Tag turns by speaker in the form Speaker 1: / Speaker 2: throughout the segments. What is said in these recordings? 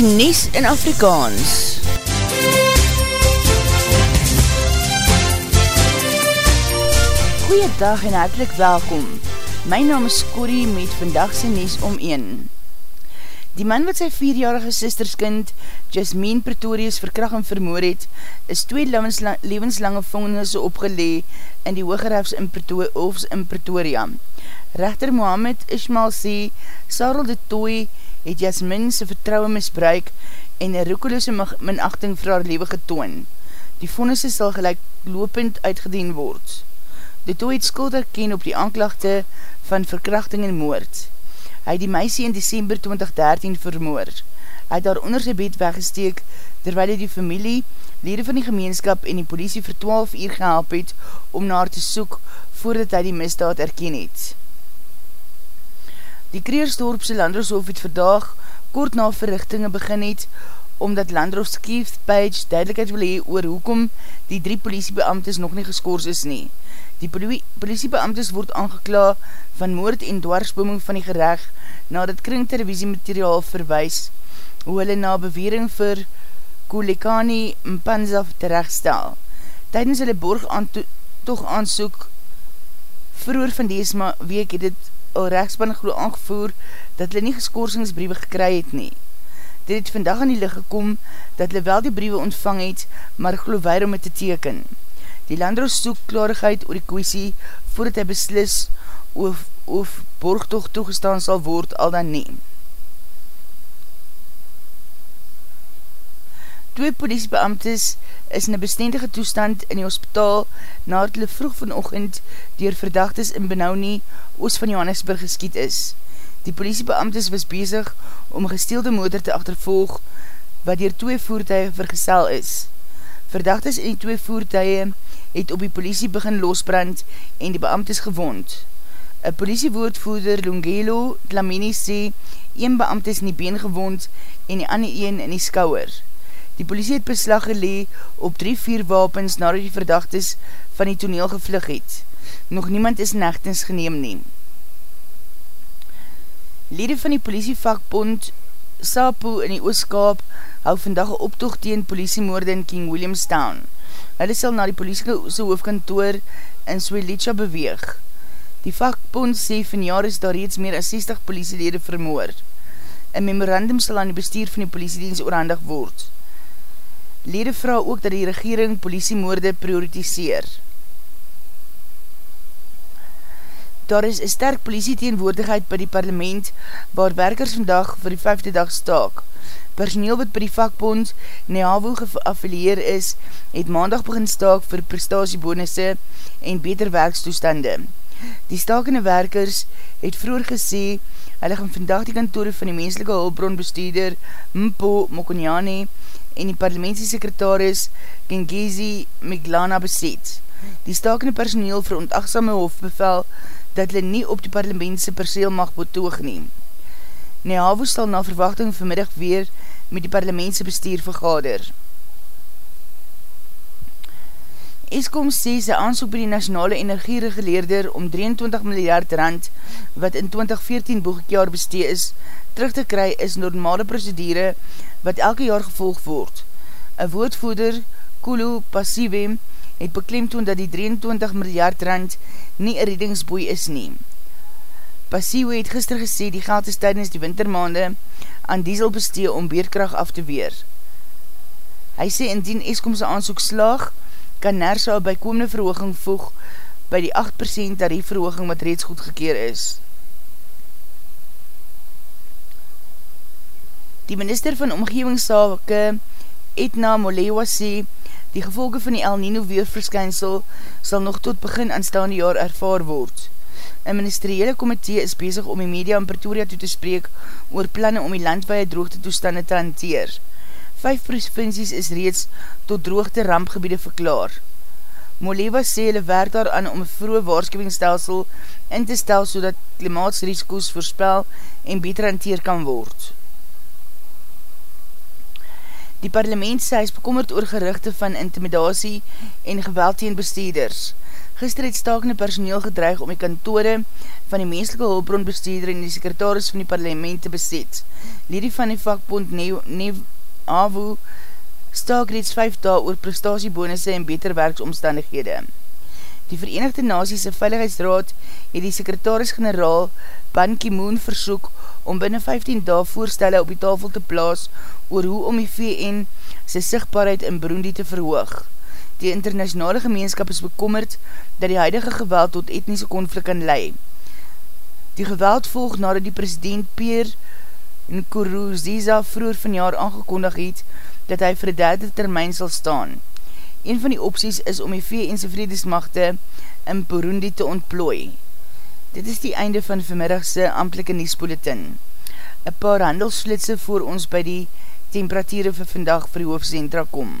Speaker 1: die Nies in Afrikaans. Goeiedag en hartelijk welkom. My naam is Corrie met vandagse Nies om 1. Die man wat sy vierjarige sisterskind, Jasmine Pretorius, verkracht en vermoor het, is twee levenslange vongelse opgelee in die Hoogerhefs in, Preto in Pretoria. Rechter Mohammed Ishmael sê, Sarel de Toy het Jasmin sy vertrouwe misbruik en een roekeloose minachting vir haar lewe getoon. Die vonnisse sal gelijk lopend uitgedien word. De Toy het skuld herken op die aanklachte van verkrachting en moord. Hy het die meisie in december 2013 vermoor. Hy het daar onder sy bed weggesteek, terwyl hy die familie, lede van die gemeenskap en die politie vir 12 uur gehelp het om na haar te soek voordat hy die misdaad erken het. Die Kreersdorpse Landroshof het vandag kort na verrichtinge begin het, omdat Landros Keith Page duidelijkheid wil hee oor hoekom die drie politiebeamtes nog nie geskoors is nie. Die politiebeamtes word aangekla van moord en dwarsbooming van die gerecht nadat kring televisiemateriaal verwijs hoe hulle na bewering vir Kulekani Mpanza terechtstel. Tijdens hulle borg aan toch aansoek vroeger van deze week het het al rechtspan geloo aangevoer dat hulle nie geskoorsingsbriewe gekry het nie. Dit het vandag aan die licht gekom dat hulle wel die briewe ontvang het, maar geloo weir om het te teken. Die landroos soek klarigheid oor die kwestie voordat hy beslis of, of borgtocht toegestaan sal word al dan nie. Twee politiebeamtes is in een bestendige toestand in die hospitaal nadat hulle vroeg vanochtend dier verdachtes in Benauwnie oos van Johannesburg geskiet is. Die politiebeamtes was bezig om gesteelde motor te achtervolg wat dier twee voertuig vergesel is. Verdachtes in die twee voertuig het op die politie begin losbrand en die beamtes gewond. Een politiewoordvoerder Lungelo Dlamini sê, een beamtes in die been gewond en die ander een in die skouwer. Die politie het beslag gelee op drie vier wapens nadat die verdachtes van die toneel gevlug het. Nog niemand is nechtens geneem neem. Lede van die politievakbond Sapo in die Ooskaap hou vandag een optocht tegen politiemoorde in King Williamstown. Hulle sal na die politieke hoofdkantoor in Swelitja beweeg. Die vakbond sê van jaar is daar reeds meer as 60 politielede vermoor. Een memorandum sal aan die bestuur van die politiedienst oorhandig word. Lede vraag ook dat die regering politiemoorde prioritiseer. Daar is een sterk politieteenwoordigheid by die parlement waar werkers vandag vir die vijfde dag staak. Personeel wat by die vakbond NEAVO geaffilieer is, het maandag begin staak vir prestatiebonusse en beter werkstoestande. Die stakende werkers het vroeger gesê, hulle gaan vandag die kantore van die menselike hulpbronbestuurder Mpo Mokonyane en die parlementiesekretaris Gengezi Miglana beset. Die stakende personeel veronachtsame hofbevel dat hulle nie op die parlementse perseel mag betoog neem. Nehavo sal na verwachting vanmiddag weer met die parlementse bestuur vergader. Eskom sê sy aansoek by die nationale energiereguleerder om 23 miljard rand wat in 2014 boekjaar bestee is, terug te kry is normale procedure wat elke jaar gevolg word. Een woordvoerder, Kulu Passive, het beklemtoon dat die 23 miljard rand nie een redingsboei is nie. Passive het gister gesê die geld is tydens die wintermaande aan diesel bestee om beerkracht af te weer. Hy sê indien Eskomse aansoek slaag, kan NERSA by komende verhooging voeg by die 8% tariefverhooging wat reeds goedgekeer is. Die minister van Omgevingssake Etna Molewa sê die gevolge van die El Nino weerverskynsel sal nog tot begin aanstaande jaar ervaar word. Een ministeriële komitee is bezig om die media in Pretoria toe te spreek oor planne om die landwee droogte toestande te hanteer. Vijf provincies is reeds tot droogte rampgebiede verklaar. Molewa sê hulle werk daar aan om een vroege waarschuwingsstelsel in te stel so dat klimaatsrisikoes voorspel en beter hanteer kan word. Die parlement sê hy is bekommerd oor gerichte van intimidatie en geweld tegen bestuurders. Gister het stakende personeel gedreig om die kantore van die menselike hulpbronbestuurder en die sekretaris van die parlement te beset. Lede van die vakbond NEVAVU staak reeds 5 dae oor prestatiebonusse en beter werksomstandighede. Die Verenigde Naties Veiligheidsraad het die sekretaris-generaal Ban Ki-moon versoek om binnen 15 dae voorstelle op die tafel te plaas oor hoe om die VN sy sigtbaarheid in Burundi te verhoog. Die internationale gemeenskap is bekommerd dat die huidige geweld tot etnische konflik kan lei. Die geweld volg nadat die president Pierre Nkuruziza vroeger van jaar aangekondig het dat hy vir die derde termijn sal staan. Een van die opties is om die VN'se vredesmachte in Burundi te ontplooi. Dit is die einde van vanmiddagse amtelike Niespoletin. Een paar handelsflitse voor ons by die temperatuur vir vandag vir die hoofdcentra kom.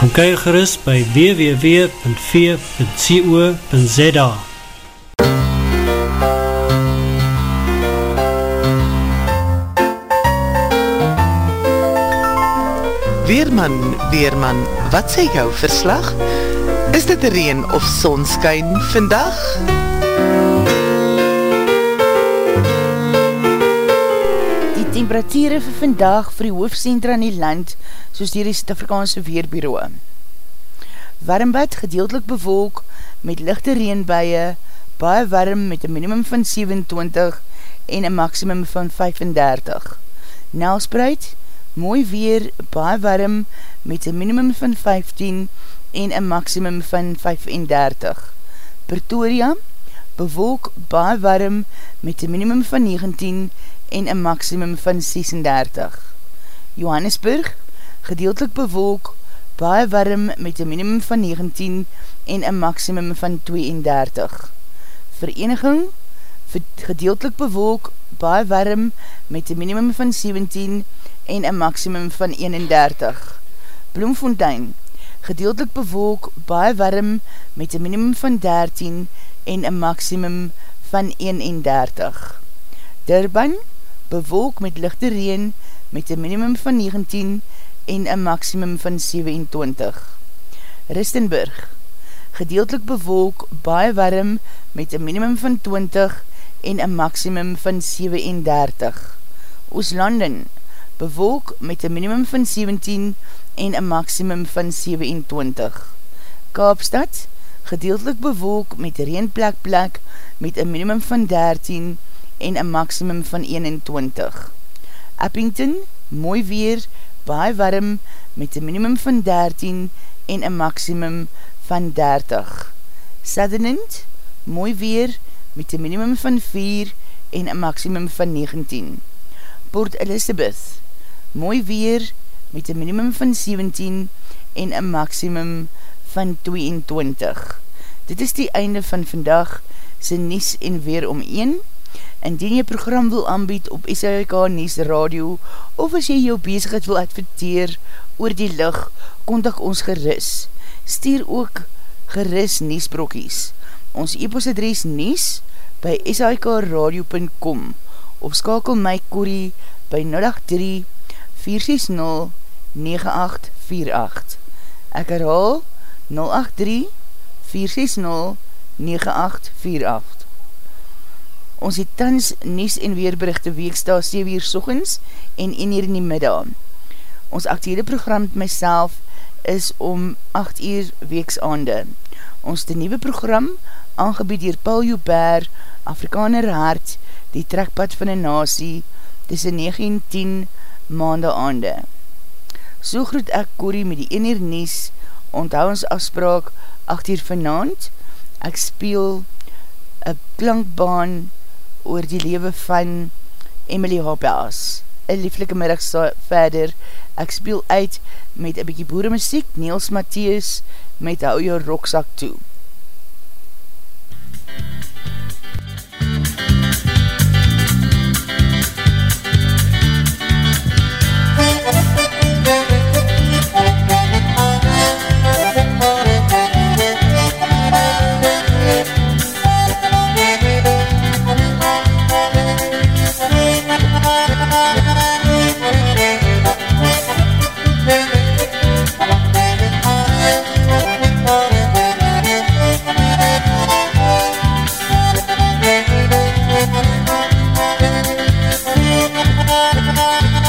Speaker 2: Kom kyk gerust by www.v.co.za
Speaker 3: Weerman, Weerman, wat sê jou verslag? Is dit reen of sonskyn vandag?
Speaker 1: Temperatuur vir vandag vir die hoofdcentra in die land, soos die Suid-Afrikaanse Weerbureau. Warmbad gedeeltelik bewolk met lichte reenbuie, baie warm met een minimum van 27 en een maximum van 35. Nelspreid, mooi weer, baie warm met een minimum van 15 en een maximum van 35. Pretoria, bewolk, baie warm met een minimum van 19 en een maximum van 36. Johannesburg, gedeeltelik bewolk, baie warm met een minimum van 19 en een maximum van 32. Vereniging, gedeeltelik bewolk, baie warm met een minimum van 17 en een maximum van 31. Bloemfontein, gedeeltelik bewolk, baie warm met een minimum van 13 en een maximum van 31. Durban, bewolk met lichte reen met een minimum van 19 en een maximum van 27. Ristenburg, gedeeltelik bewolk, baie warm met een minimum van 20 en een maximum van 37. Ooslanden, bewolk met een minimum van 17 en een maximum van 27. Kaapstad, gedeeltelik bewolk met een reenplek plek met een minimum van 13 en een maximum van 21. Eppington, mooi weer, baie warm met een minimum van 13 en een maximum van 30. Sutherland, mooi weer met een minimum van 4 en een maximum van 19. Port Elizabeth, mooi weer met een minimum van 17 en een maximum van 22. Dit is die einde van vandag sy Nies en Weer om 1. Indien jy program wil aanbied op SHK Nies Radio of as jy jou bezigheid wil adverteer oor die lig, kontak ons geris. Stuur ook geris Niesbrokies. Ons e-postadres Nies by shkradio.com of skakel my Corrie by 083 460 9848. Ek herhaal 083-460-9848. Ons het tans Nies en Weerberichte weeksta 7 uur sochens en 1 uur in die middag. Ons actiede program met myself is om 8 uur weeksaande. Ons die nieuwe program, aangebied hier Paul Joubert, Afrikaner Hart, die trekpad van een nasie, tussen 9 en 10 maande aande. So groet ek Corrie met die ene nies, onthou ons afspraak 8 uur vanavond, ek speel een klankbaan oor die lewe van Emily Hoppeas. Een lieflike middag verder, ek speel uit met een bykie boere muziek, Niels Matthies, met hou jou rokzak toe. Thank you.